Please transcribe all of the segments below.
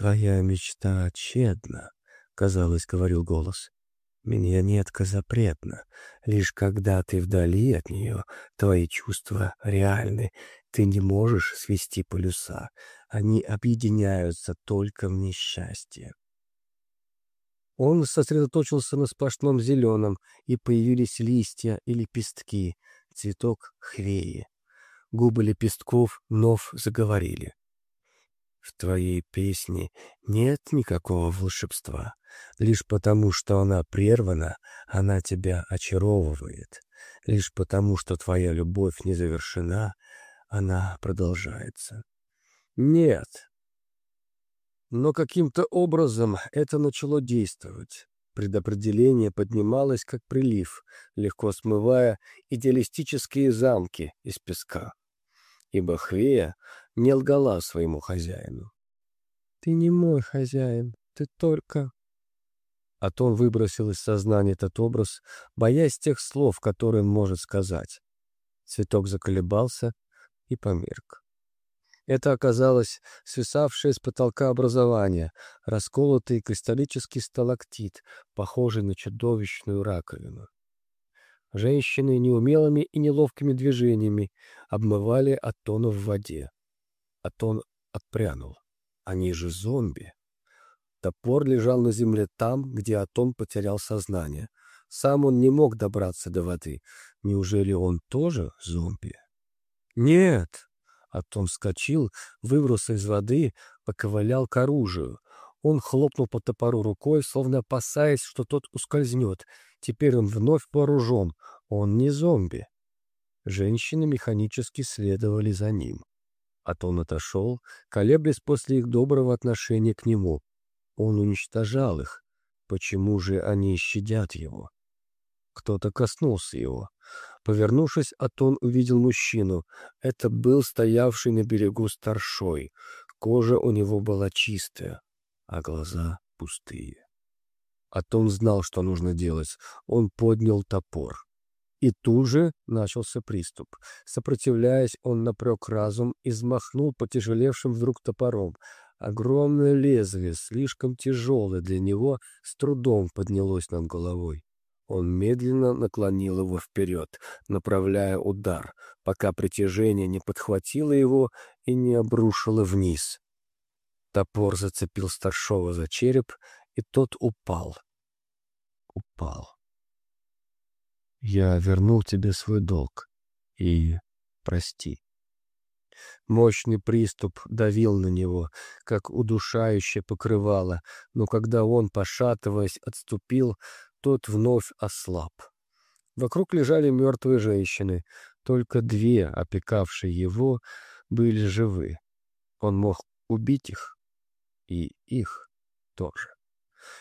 «Твоя мечта тщетна», — казалось, говорил голос. «Мне нетка запретна. Лишь когда ты вдали от нее, твои чувства реальны. Ты не можешь свести полюса. Они объединяются только в несчастье». Он сосредоточился на сплошном зеленом, и появились листья и лепестки, цветок хвеи. Губы лепестков вновь заговорили. В твоей песне нет никакого волшебства. Лишь потому, что она прервана, она тебя очаровывает. Лишь потому, что твоя любовь не завершена, она продолжается. Нет. Но каким-то образом это начало действовать. Предопределение поднималось, как прилив, легко смывая идеалистические замки из песка. Ибо Хвея не лгала своему хозяину. «Ты не мой хозяин, ты только...» Атон выбросил из сознания этот образ, боясь тех слов, которые он может сказать. Цветок заколебался и померк. Это оказалось свисавшее с потолка образование, расколотый кристаллический сталактит, похожий на чудовищную раковину. Женщины неумелыми и неловкими движениями обмывали Атона в воде. Атон отпрянул. Они же зомби. Топор лежал на земле там, где Атон потерял сознание. Сам он не мог добраться до воды. Неужели он тоже зомби? Нет. Атон вскочил, выбрался из воды, поковылял к оружию. Он хлопнул по топору рукой, словно опасаясь, что тот ускользнет. Теперь он вновь вооружен. Он не зомби. Женщины механически следовали за ним. Атон отошел, колеблясь после их доброго отношения к нему. Он уничтожал их. Почему же они щадят его? Кто-то коснулся его. Повернувшись, Атон увидел мужчину. Это был стоявший на берегу старшой. Кожа у него была чистая, а глаза пустые. Атон знал, что нужно делать. Он поднял топор. И тут же начался приступ. Сопротивляясь, он напрек разум и взмахнул потяжелевшим вдруг топором. Огромное лезвие, слишком тяжелое для него, с трудом поднялось над головой. Он медленно наклонил его вперед, направляя удар, пока притяжение не подхватило его и не обрушило вниз. Топор зацепил старшего за череп, и тот упал. Упал. Я вернул тебе свой долг. И прости. Мощный приступ давил на него, как удушающее покрывало, но когда он, пошатываясь, отступил, тот вновь ослаб. Вокруг лежали мертвые женщины, только две, опекавшие его, были живы. Он мог убить их, и их тоже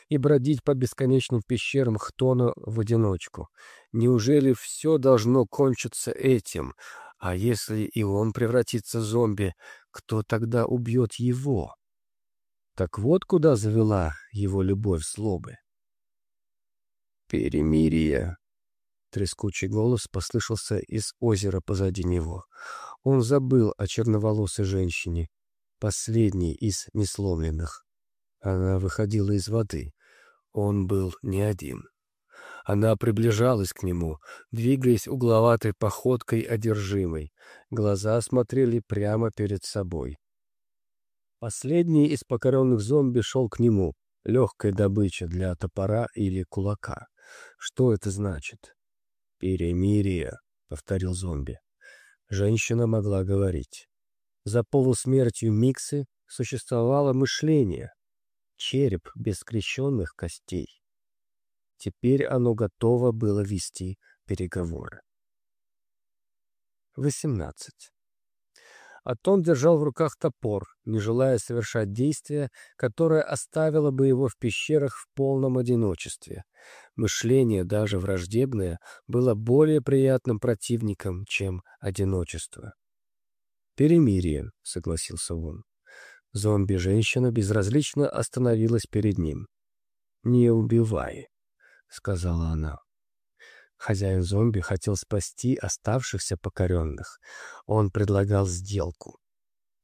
и бродить по бесконечным пещерам Хтона в одиночку. Неужели все должно кончиться этим? А если и он превратится в зомби, кто тогда убьет его? Так вот куда завела его любовь злобы. «Перемирие!» Трескучий голос послышался из озера позади него. Он забыл о черноволосой женщине, последней из несломленных. Она выходила из воды. Он был не один. Она приближалась к нему, двигаясь угловатой походкой одержимой. Глаза смотрели прямо перед собой. Последний из покоренных зомби шел к нему. Легкая добыча для топора или кулака. Что это значит? «Перемирие», — повторил зомби. Женщина могла говорить. За полусмертью Миксы существовало мышление, череп без скрещенных костей. Теперь оно готово было вести переговоры. 18. Атон держал в руках топор, не желая совершать действия, которое оставило бы его в пещерах в полном одиночестве. Мышление, даже враждебное, было более приятным противником, чем одиночество. «Перемирие», — согласился он. Зомби-женщина безразлично остановилась перед ним. «Не убивай», — сказала она. Хозяин зомби хотел спасти оставшихся покоренных. Он предлагал сделку.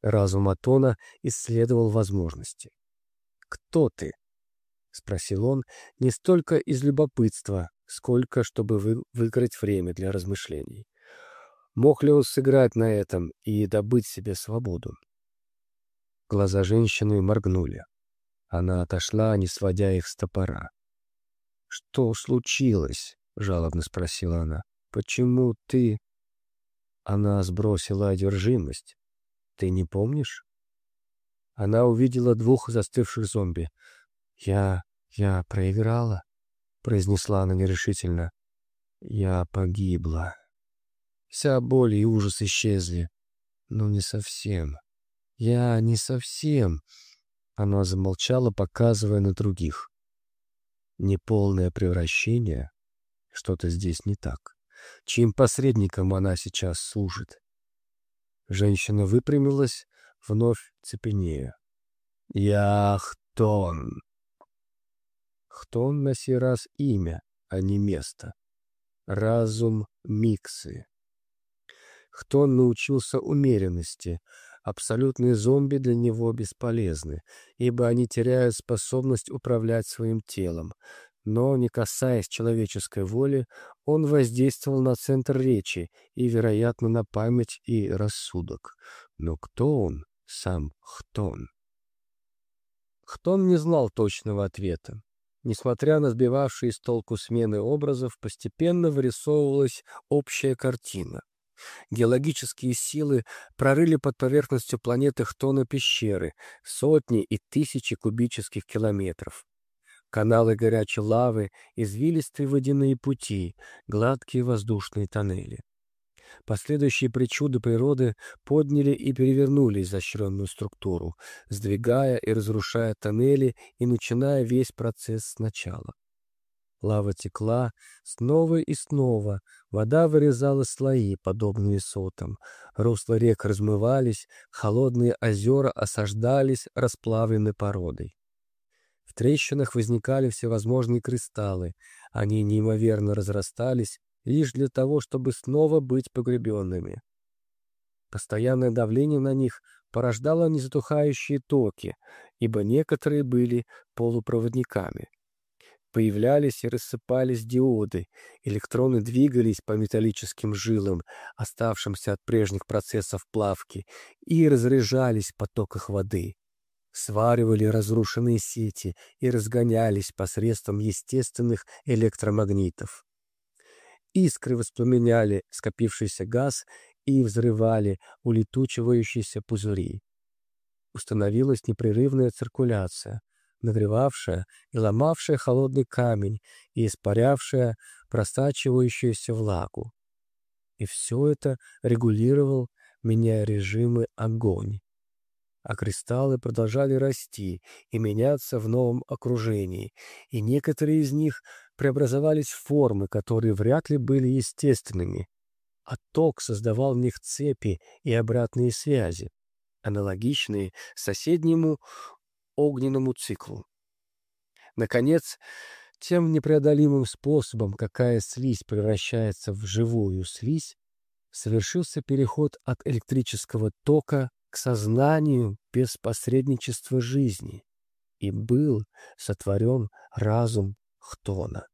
Разум Атона исследовал возможности. «Кто ты?» — спросил он не столько из любопытства, сколько чтобы вы выиграть время для размышлений. Мог ли он сыграть на этом и добыть себе свободу? Глаза женщины моргнули. Она отошла, не сводя их с топора. «Что случилось?» — жалобно спросила она. «Почему ты...» Она сбросила одержимость. «Ты не помнишь?» Она увидела двух застывших зомби. «Я... я проиграла», — произнесла она нерешительно. «Я погибла». Вся боль и ужас исчезли. Но не совсем. Я не совсем. Она замолчала, показывая на других. Неполное превращение? Что-то здесь не так. Чьим посредником она сейчас служит? Женщина выпрямилась, вновь цепенея. «Я Хтон!» Хтон на сей раз имя, а не место. Разум Миксы. Хтон научился умеренности. Абсолютные зомби для него бесполезны, ибо они теряют способность управлять своим телом. Но, не касаясь человеческой воли, он воздействовал на центр речи и, вероятно, на память и рассудок. Но кто он, сам Хтон? Хтон не знал точного ответа. Несмотря на сбивавшие с толку смены образов, постепенно вырисовывалась общая картина. Геологические силы прорыли под поверхностью планеты Хтона пещеры, сотни и тысячи кубических километров. Каналы горячей лавы, извилистые водяные пути, гладкие воздушные тоннели. Последующие причуды природы подняли и перевернули изощренную структуру, сдвигая и разрушая тоннели и начиная весь процесс сначала. Лава текла снова и снова, вода вырезала слои, подобные сотам. Русла рек размывались, холодные озера осаждались расплавленной породой. В трещинах возникали всевозможные кристаллы, они неимоверно разрастались лишь для того, чтобы снова быть погребенными. Постоянное давление на них порождало незатухающие токи, ибо некоторые были полупроводниками. Появлялись и рассыпались диоды, электроны двигались по металлическим жилам, оставшимся от прежних процессов плавки, и разряжались в потоках воды. Сваривали разрушенные сети и разгонялись посредством естественных электромагнитов. Искры воспламеняли скопившийся газ и взрывали улетучивающиеся пузыри. Установилась непрерывная циркуляция — нагревавшая и ломавшая холодный камень и испарявшая просачивающуюся влагу. И все это регулировал, меняя режимы, огонь. А кристаллы продолжали расти и меняться в новом окружении, и некоторые из них преобразовались в формы, которые вряд ли были естественными. А ток создавал в них цепи и обратные связи, аналогичные соседнему огненному циклу. Наконец, тем непреодолимым способом, какая слизь превращается в живую слизь, совершился переход от электрического тока к сознанию без посредничества жизни, и был сотворен разум Хтона.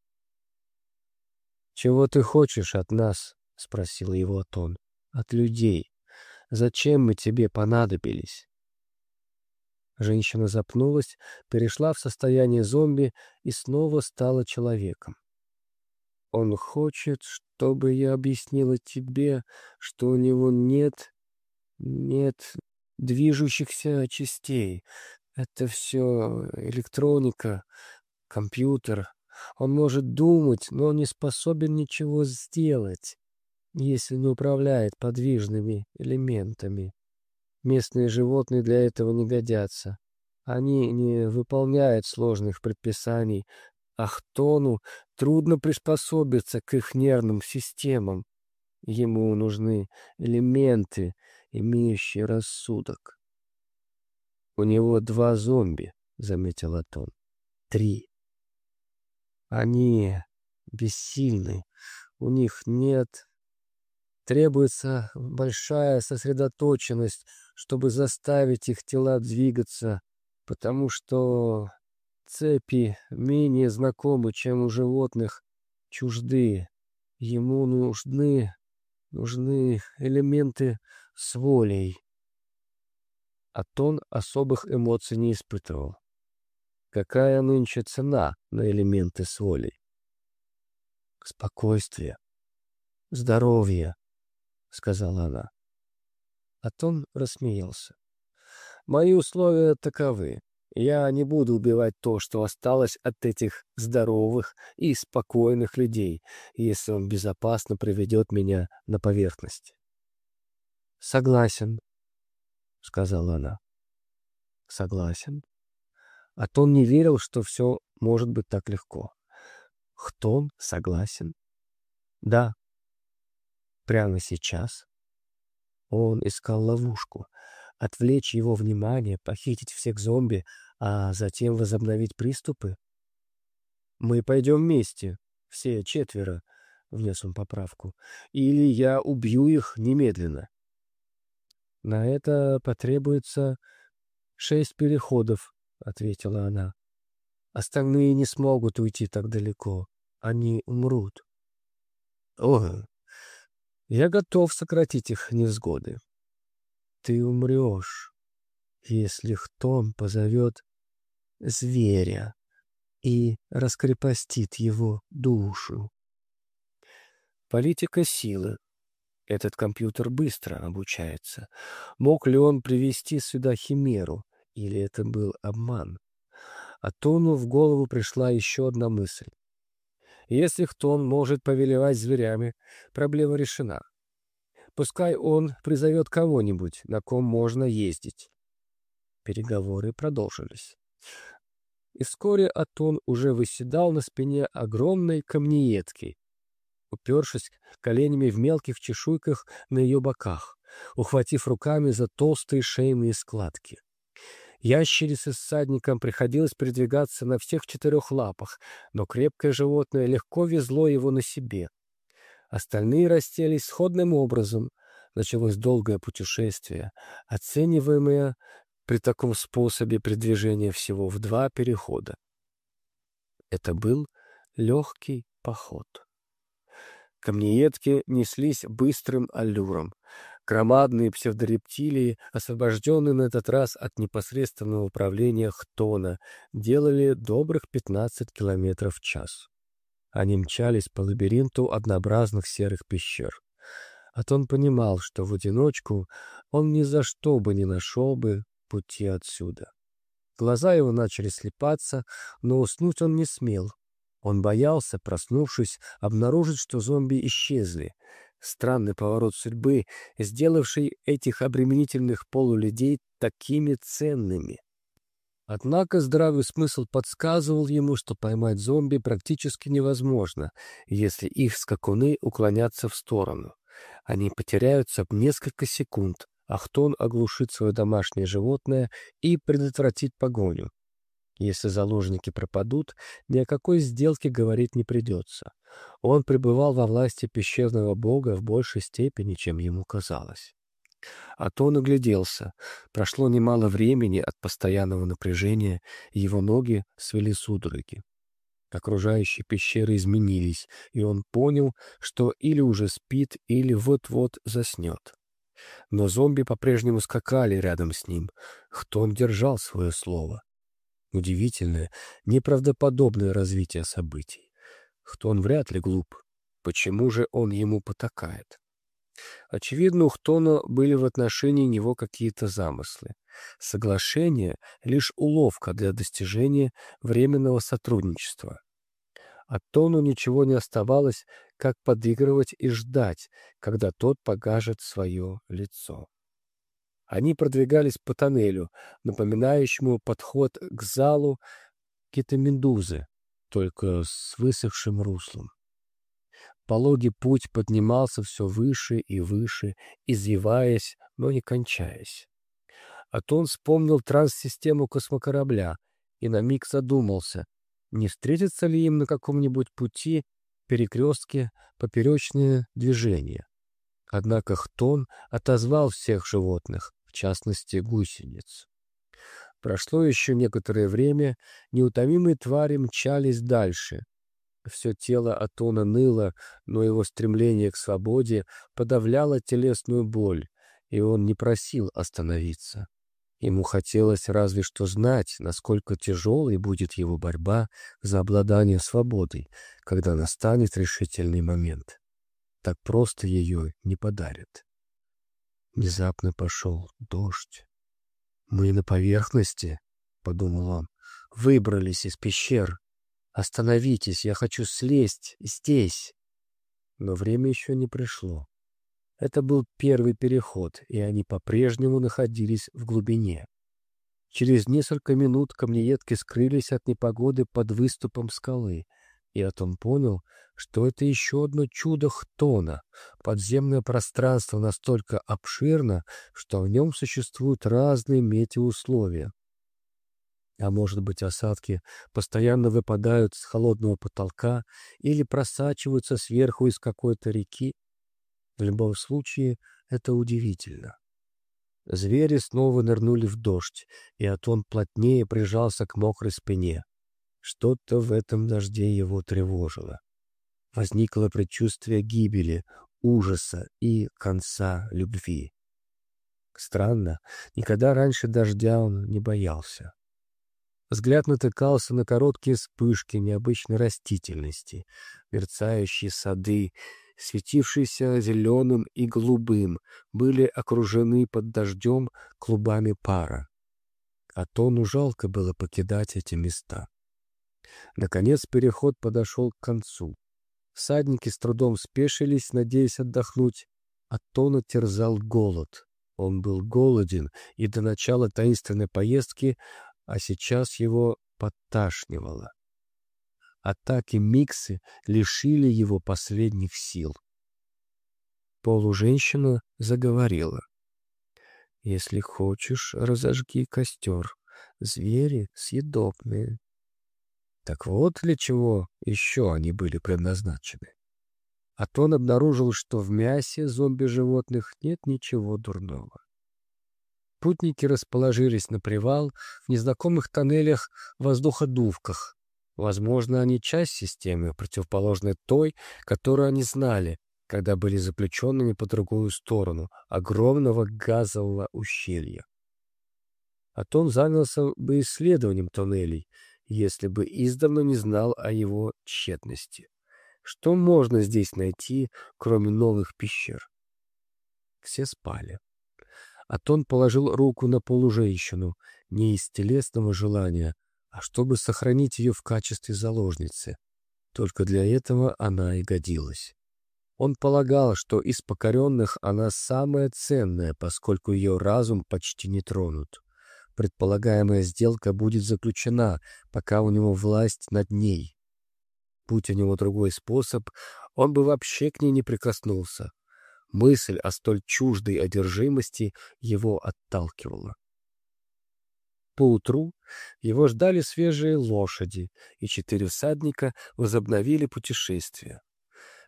«Чего ты хочешь от нас?» — спросил его Атон. «От людей. Зачем мы тебе понадобились?» Женщина запнулась, перешла в состояние зомби и снова стала человеком. «Он хочет, чтобы я объяснила тебе, что у него нет... нет движущихся частей. Это все электроника, компьютер. Он может думать, но не способен ничего сделать, если не управляет подвижными элементами. Местные животные для этого не годятся. Они не выполняют сложных предписаний, а Хтону трудно приспособиться к их нервным системам. Ему нужны элементы, имеющие рассудок. «У него два зомби», — заметил Атон. «Три. Они бессильны. У них нет Требуется большая сосредоточенность, чтобы заставить их тела двигаться, потому что цепи менее знакомы, чем у животных, чужды. Ему нужны, нужны элементы с волей. Тон особых эмоций не испытывал. Какая нынче цена на элементы с волей? Спокойствие, здоровье, — сказала она. Атон рассмеялся. Мои условия таковы. Я не буду убивать то, что осталось от этих здоровых и спокойных людей, если он безопасно приведет меня на поверхность. «Согласен», — сказала она. «Согласен». А Тон не верил, что все может быть так легко. Хтон согласен. Да. Прямо сейчас. Он искал ловушку — отвлечь его внимание, похитить всех зомби, а затем возобновить приступы? «Мы пойдем вместе, все четверо», — внес он поправку, — «или я убью их немедленно». «На это потребуется шесть переходов», — ответила она. «Остальные не смогут уйти так далеко. Они умрут». «О, я готов сократить их невзгоды ты умрешь, если Хтон позовет зверя и раскрепостит его душу. Политика силы. Этот компьютер быстро обучается. Мог ли он привести сюда химеру, или это был обман? А Тону в голову пришла еще одна мысль. Если Хтон может повелевать зверями, проблема решена. Пускай он призовет кого-нибудь, на ком можно ездить. Переговоры продолжились. И вскоре Атон уже выседал на спине огромной камнеедки, упершись коленями в мелких чешуйках на ее боках, ухватив руками за толстые шейные складки. Ящерице с садником приходилось передвигаться на всех четырех лапах, но крепкое животное легко везло его на себе — Остальные расселись сходным образом. Началось долгое путешествие, оцениваемое при таком способе передвижения всего в два перехода. Это был легкий поход. Камнеедки неслись быстрым аллюром. Громадные псевдорептилии, освобожденные на этот раз от непосредственного управления Хтона, делали добрых 15 километров в час. Они мчались по лабиринту однообразных серых пещер. Атон понимал, что в одиночку он ни за что бы не нашел бы пути отсюда. Глаза его начали слепаться, но уснуть он не смел. Он боялся, проснувшись, обнаружить, что зомби исчезли. Странный поворот судьбы, сделавший этих обременительных полулюдей такими ценными. Однако здравый смысл подсказывал ему, что поймать зомби практически невозможно, если их скакуны уклонятся в сторону. Они потеряются в несколько секунд, а Хтон оглушит свое домашнее животное и предотвратит погоню. Если заложники пропадут, ни о какой сделке говорить не придется. Он пребывал во власти пещерного бога в большей степени, чем ему казалось. А то нагляделся. Прошло немало времени от постоянного напряжения, и его ноги свели судороги. Окружающие пещеры изменились, и он понял, что или уже спит, или вот-вот заснет. Но зомби по-прежнему скакали рядом с ним. Хтон держал свое слово. Удивительное, неправдоподобное развитие событий. Хтон вряд ли глуп. Почему же он ему потакает? Очевидно, у Хтона были в отношении него какие-то замыслы. Соглашение — лишь уловка для достижения временного сотрудничества. А Тону ничего не оставалось, как подыгрывать и ждать, когда тот покажет свое лицо. Они продвигались по тоннелю, напоминающему подход к залу Китамендузы, только с высохшим руслом. Пологий путь поднимался все выше и выше, извиваясь, но не кончаясь. Атон вспомнил транс-систему космокорабля и на миг задумался, не встретится ли им на каком-нибудь пути перекрестке поперечные движения. Однако Хтон отозвал всех животных, в частности гусениц. Прошло еще некоторое время, неутомимые твари мчались дальше. Все тело Атона ныло, но его стремление к свободе подавляло телесную боль, и он не просил остановиться. Ему хотелось разве что знать, насколько тяжелой будет его борьба за обладание свободой, когда настанет решительный момент. Так просто ее не подарят. Внезапно пошел дождь. «Мы на поверхности», — подумал он, — «выбрались из пещер. Остановитесь, я хочу слезть здесь». Но время еще не пришло. Это был первый переход, и они по-прежнему находились в глубине. Через несколько минут камнеедки скрылись от непогоды под выступом скалы, и Атон понял, что это еще одно чудо Хтона. Подземное пространство настолько обширно, что в нем существуют разные метеоусловия. А может быть, осадки постоянно выпадают с холодного потолка или просачиваются сверху из какой-то реки. В любом случае, это удивительно. Звери снова нырнули в дождь, и Атон плотнее прижался к мокрой спине. Что-то в этом дожде его тревожило. Возникло предчувствие гибели, ужаса и конца любви. Странно, никогда раньше дождя он не боялся. Взгляд натыкался на короткие вспышки необычной растительности, мерцающие сады, светившиеся зеленым и голубым, были окружены под дождем клубами пара. А Тону жалко было покидать эти места. Наконец переход подошел к концу. Всадники с трудом спешились, надеясь отдохнуть. А Тона терзал голод. Он был голоден и до начала таинственной поездки, а сейчас его подташнивало. Атаки Миксы лишили его последних сил. Полуженщина заговорила. «Если хочешь, разожги костер. Звери съедобные». Так вот для чего еще они были предназначены. А Тон обнаружил, что в мясе зомби-животных нет ничего дурного. Путники расположились на привал в незнакомых тоннелях-воздуходувках, Возможно, они часть системы, противоположной той, которую они знали, когда были заключенными по другую сторону огромного газового ущелья. Атон занялся бы исследованием тоннелей, если бы издавна не знал о его тщетности. Что можно здесь найти, кроме новых пещер? Все спали. Атон положил руку на полуженщину, не из телесного желания, а чтобы сохранить ее в качестве заложницы. Только для этого она и годилась. Он полагал, что из покоренных она самая ценная, поскольку ее разум почти не тронут. Предполагаемая сделка будет заключена, пока у него власть над ней. Будь у него другой способ, он бы вообще к ней не прикоснулся. Мысль о столь чуждой одержимости его отталкивала. Поутру его ждали свежие лошади, и четыре всадника возобновили путешествие.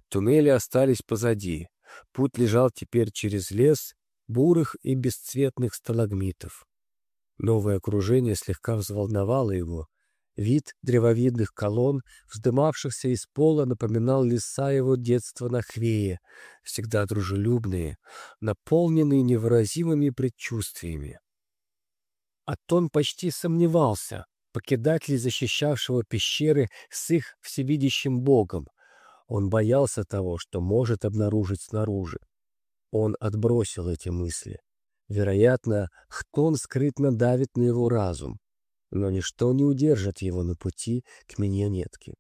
Туннели остались позади. Путь лежал теперь через лес бурых и бесцветных сталагмитов. Новое окружение слегка взволновало его. Вид древовидных колонн, вздымавшихся из пола, напоминал леса его детства на Хвее, всегда дружелюбные, наполненные невыразимыми предчувствиями. Атон почти сомневался, покидать ли защищавшего пещеры с их всевидящим богом. Он боялся того, что может обнаружить снаружи. Он отбросил эти мысли. Вероятно, Хтон скрытно давит на его разум, но ничто не удержит его на пути к миньонетке.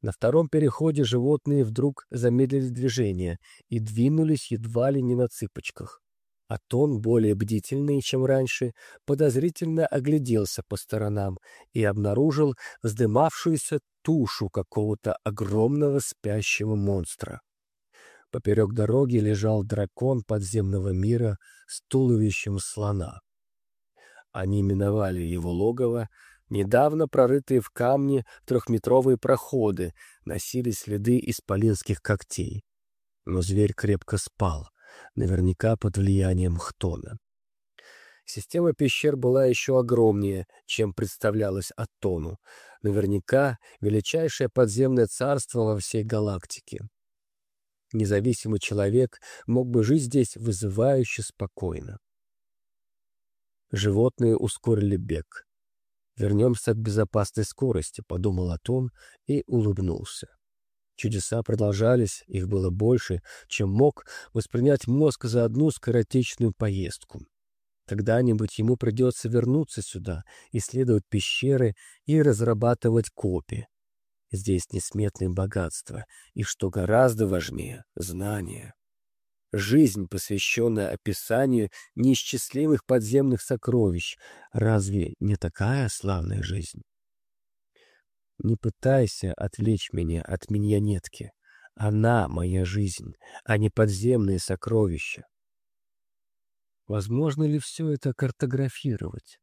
На втором переходе животные вдруг замедлили движение и двинулись едва ли не на цыпочках. А тон, более бдительный, чем раньше, подозрительно огляделся по сторонам и обнаружил вздымавшуюся тушу какого-то огромного спящего монстра. Поперек дороги лежал дракон подземного мира с туловищем слона. Они миновали его логово, недавно прорытые в камне трехметровые проходы, носили следы исполинских когтей. Но зверь крепко спал — наверняка под влиянием Хтона. Система пещер была еще огромнее, чем представлялось Аттону. Наверняка величайшее подземное царство во всей галактике. Независимый человек мог бы жить здесь вызывающе спокойно. Животные ускорили бег. «Вернемся к безопасной скорости», — подумал Атон и улыбнулся. Чудеса продолжались, их было больше, чем мог воспринять мозг за одну скоротечную поездку. Когда-нибудь ему придется вернуться сюда, исследовать пещеры и разрабатывать копии. Здесь несметное богатство, и, что гораздо важнее, знания. Жизнь, посвященная описанию неисчислимых подземных сокровищ, разве не такая славная жизнь? Не пытайся отвлечь меня от миньонетки. Она — моя жизнь, а не подземные сокровища. Возможно ли все это картографировать?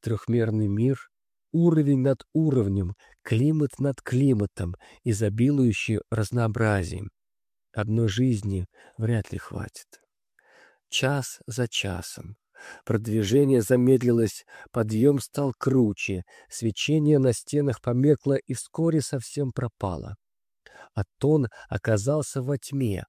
Трехмерный мир, уровень над уровнем, климат над климатом, изобилующий разнообразием. Одной жизни вряд ли хватит. Час за часом. Продвижение замедлилось, подъем стал круче, свечение на стенах помекло и вскоре совсем пропало. Атон оказался во тьме,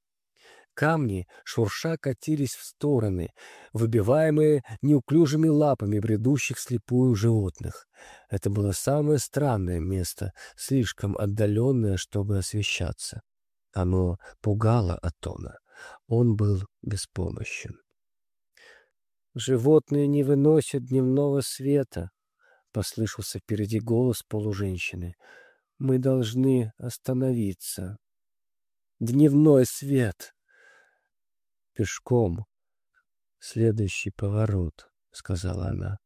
Камни, шурша, катились в стороны, выбиваемые неуклюжими лапами бредущих слепую животных. Это было самое странное место, слишком отдаленное, чтобы освещаться. Оно пугало Атона. Он был беспомощен. «Животные не выносят дневного света», — послышался впереди голос полуженщины. «Мы должны остановиться». «Дневной свет!» Пешком. Следующий поворот, — сказала она.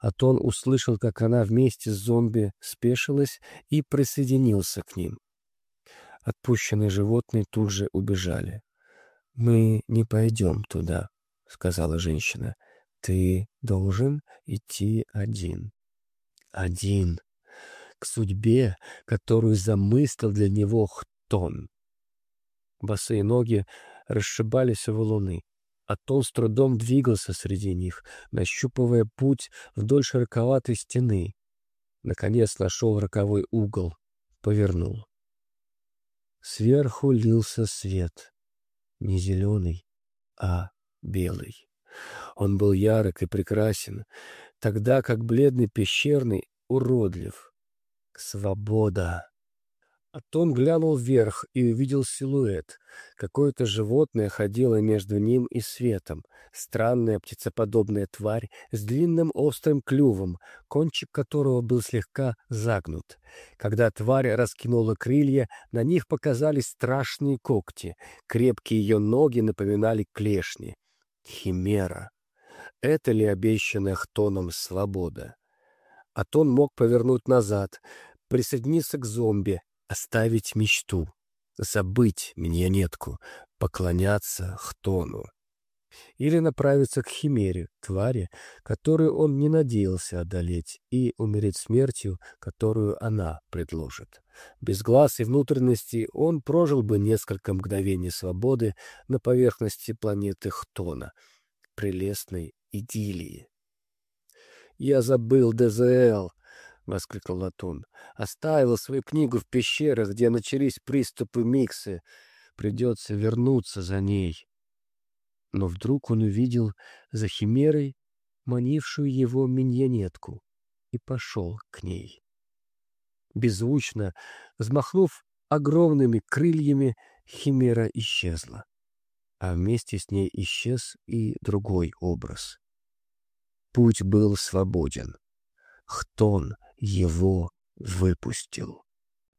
А Тон услышал, как она вместе с зомби спешилась и присоединился к ним. Отпущенные животные тут же убежали. «Мы не пойдем туда», — сказала женщина. «Ты должен идти один». «Один. К судьбе, которую замыслил для него Хтон». Босые ноги расшибались о валуны. Атон с трудом двигался среди них, нащупывая путь вдоль широковатой стены. Наконец нашел роковой угол, повернул. Сверху лился свет. Не зеленый, а белый. Он был ярок и прекрасен, тогда как бледный пещерный уродлив. Свобода! Атон глянул вверх и увидел силуэт. Какое-то животное ходило между ним и светом. Странная птицеподобная тварь с длинным острым клювом, кончик которого был слегка загнут. Когда тварь раскинула крылья, на них показались страшные когти. Крепкие ее ноги напоминали клешни. Химера. Это ли обещанная Хтоном свобода? Атон мог повернуть назад, присоединиться к зомби, оставить мечту, забыть миньонетку, поклоняться Хтону. Или направиться к Химере, твари, которую он не надеялся одолеть, и умереть смертью, которую она предложит. Без глаз и внутренности он прожил бы несколько мгновений свободы на поверхности планеты Хтона, прелестной идиллии. «Я забыл ДЗЛ», — воскликнул Латун. «Оставил свою книгу в пещерах, где начались приступы миксы. Придется вернуться за ней». Но вдруг он увидел за химерой манившую его миньонетку и пошел к ней. Беззвучно, взмахнув огромными крыльями, химера исчезла, а вместе с ней исчез и другой образ. Путь был свободен. Хтон его выпустил.